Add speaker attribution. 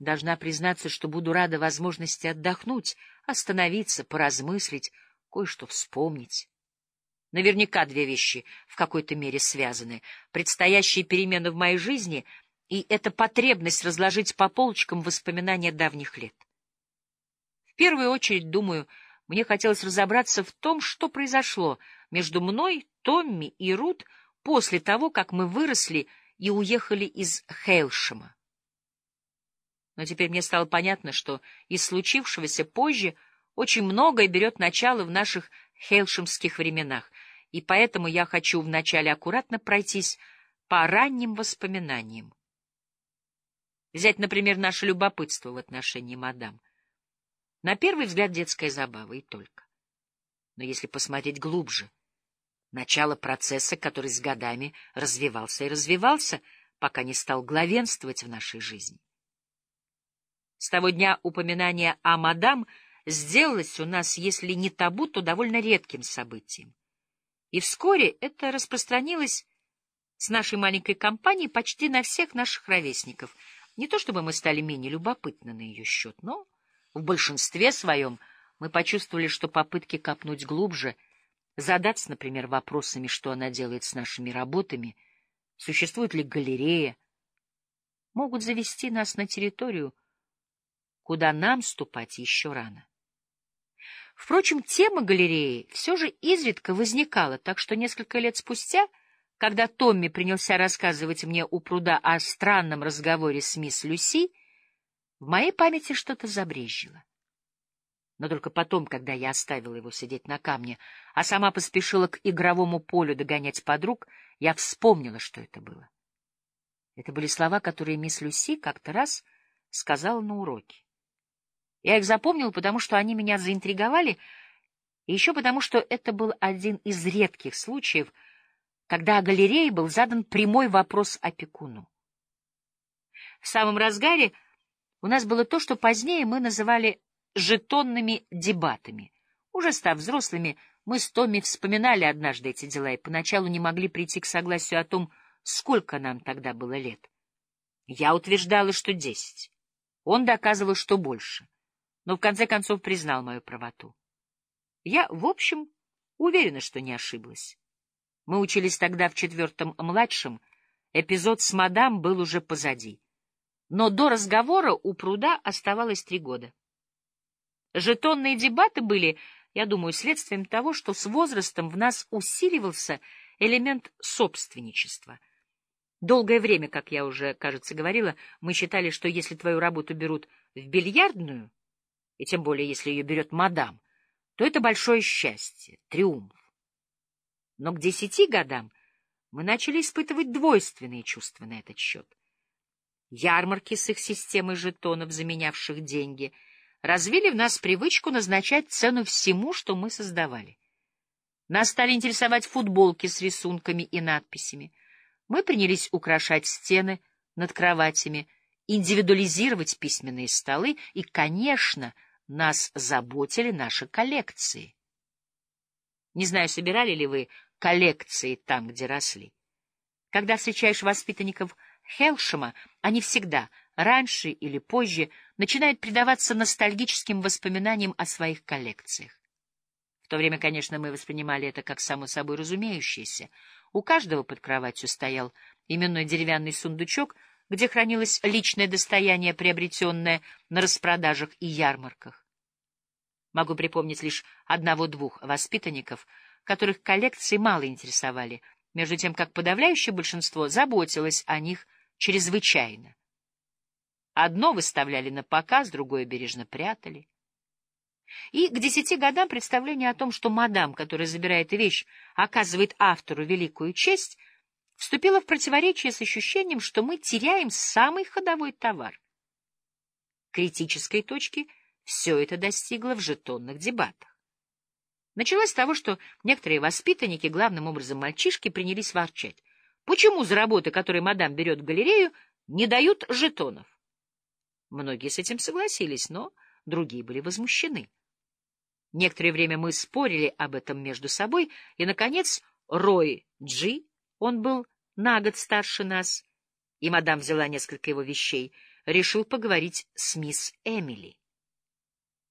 Speaker 1: Должна признаться, что буду рада возможности отдохнуть, остановиться, поразмыслить, кое-что вспомнить. Наверняка две вещи в какой-то мере связаны. Предстоящие перемены в моей жизни и эта потребность разложить по полочкам воспоминания давних лет. В первую очередь, думаю, мне хотелось разобраться в том, что произошло между мной, Томми и Рут после того, как мы выросли и уехали из Хейлшема. Но теперь мне стало понятно, что из случившегося позже очень многое берет начало в наших хейлшемских временах, и поэтому я хочу вначале аккуратно пройтись по ранним воспоминаниям. Взять, например, наше любопытство в отношении мадам. На первый взгляд детская забава и только. Но если посмотреть глубже, начало процесса, который с годами развивался и развивался, пока не стал главенствовать в нашей жизни. С того дня упоминание о мадам сделалось у нас, если не табу, то довольно редким событием. И вскоре это распространилось с нашей маленькой компанией почти на всех наших ровесников. Не то чтобы мы стали менее любопытны на ее счет, но в большинстве своем мы почувствовали, что попытки копнуть глубже, задаться, например, вопросами, что она делает с нашими работами, существует ли галерея, могут завести нас на территорию, куда нам ступать еще рано. Впрочем, тема галереи все же изредка возникала, так что несколько лет спустя, когда Томми принялся рассказывать мне у пруда о странном разговоре с мисс Люси, в моей памяти что-то забрежило. Но только потом, когда я оставила его сидеть на камне, а сама поспешила к игровому полю догонять подруг, я вспомнила, что это было. Это были слова, которые мисс Люси как-то раз сказала на уроке. Я их запомнил, потому что они меня заинтриговали, и еще потому, что это был один из редких случаев, когда о галерее был задан прямой вопрос опекуну. В самом разгаре у нас было то, что позднее мы называли жетонными дебатами. Уже став взрослыми, мы с Томми вспоминали однажды эти дела и поначалу не могли прийти к согласию о том, сколько нам тогда было лет. Я утверждала, что десять. Он доказывал, что больше но в конце концов признал мою правоту. Я, в общем, уверена, что не ошиблась. Мы учились тогда в четвертом младшем, эпизод с мадам был уже позади. Но до разговора у пруда оставалось три года. Жетонные дебаты были, я думаю, следствием того, что с возрастом в нас усиливался элемент собственничества. Долгое время, как я уже, кажется, говорила, мы считали, что если твою работу берут в бильярдную, и тем более если ее берет мадам, то это большое счастье, триумф. Но к десяти годам мы начали испытывать двойственные чувства на этот счет. Ярмарки с их системой жетонов, заменявших деньги, развили в нас привычку назначать цену всему, что мы создавали. Нас стали интересовать футболки с рисунками и надписями. Мы принялись украшать стены над кроватями, индивидуализировать письменные столы и, конечно, нас заботили наши коллекции. Не знаю, собирали ли вы коллекции там, где росли. Когда встречаешь воспитанников Хелшема, они всегда, раньше или позже, начинают предаваться ностальгическим воспоминаниям о своих коллекциях. В то время, конечно, мы воспринимали это как само собой разумеющееся. У каждого под кроватью стоял именной деревянный сундучок — где хранилось личное достояние, приобретенное на распродажах и ярмарках. Могу припомнить лишь одного-двух воспитанников, которых коллекции мало интересовали, между тем как подавляющее большинство заботилось о них чрезвычайно. Одно выставляли на показ, другое бережно прятали. И к десяти годам представление о том, что мадам, которая забирает вещь, оказывает автору великую честь — вступило в противоречие с ощущением, что мы теряем самый ходовой товар. Критической точки все это достигло в жетонных дебатах. Началось с того, что некоторые воспитанники, главным образом мальчишки, принялись ворчать. Почему за работы, которые мадам берет в галерею, не дают жетонов? Многие с этим согласились, но другие были возмущены. Некоторое время мы спорили об этом между собой, и, наконец, Рой Джи, он был на год старше нас, и мадам взяла несколько его вещей, решил поговорить с мисс Эмили.